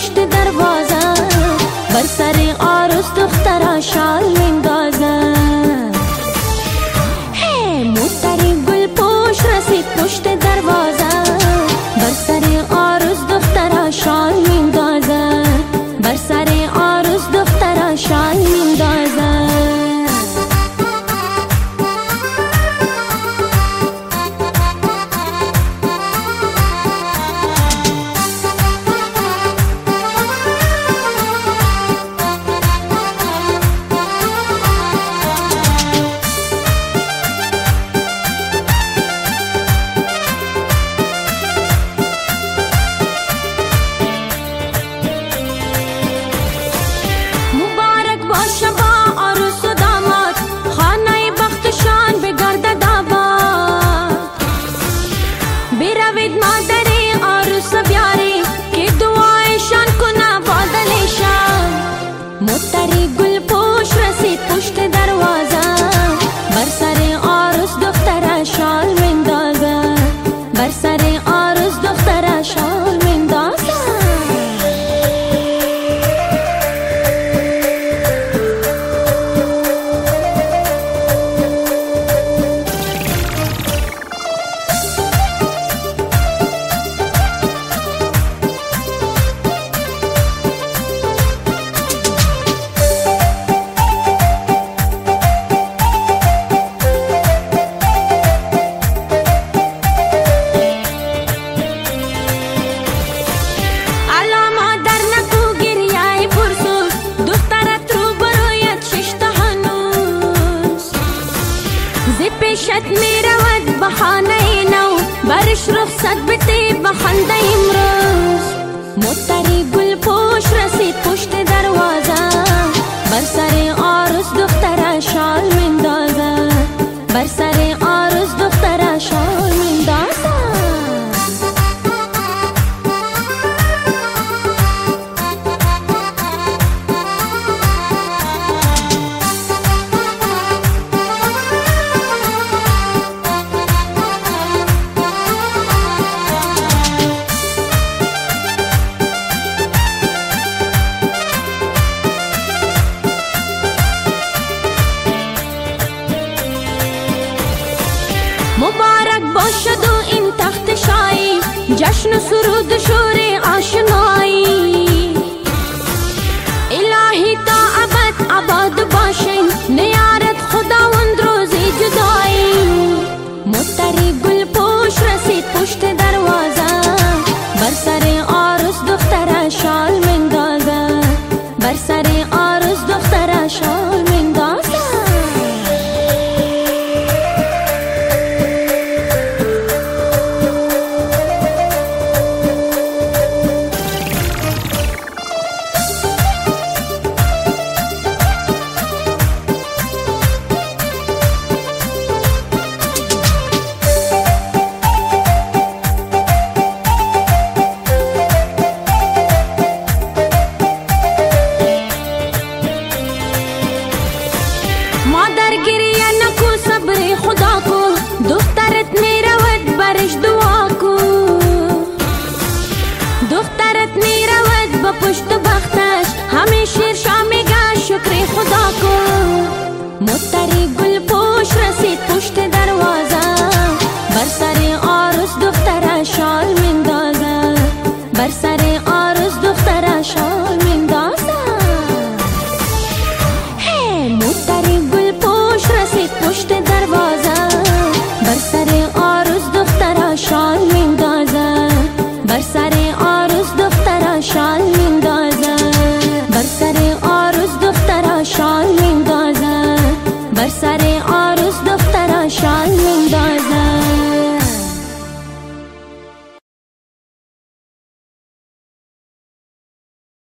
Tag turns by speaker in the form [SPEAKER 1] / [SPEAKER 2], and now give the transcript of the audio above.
[SPEAKER 1] پشت دروازه بر سر آرز دخترا شال زی پیشت می رود بحانه نو. برش رخصت بتی بخنده امروز. متری گل پوش رسید پشت دروازه. بر سر آرز دختر شال مندازه بر سر آرز دختر مبارک باشد این تخت شایی جشن و سرود شور آشنایی. Modar queria बरसा रे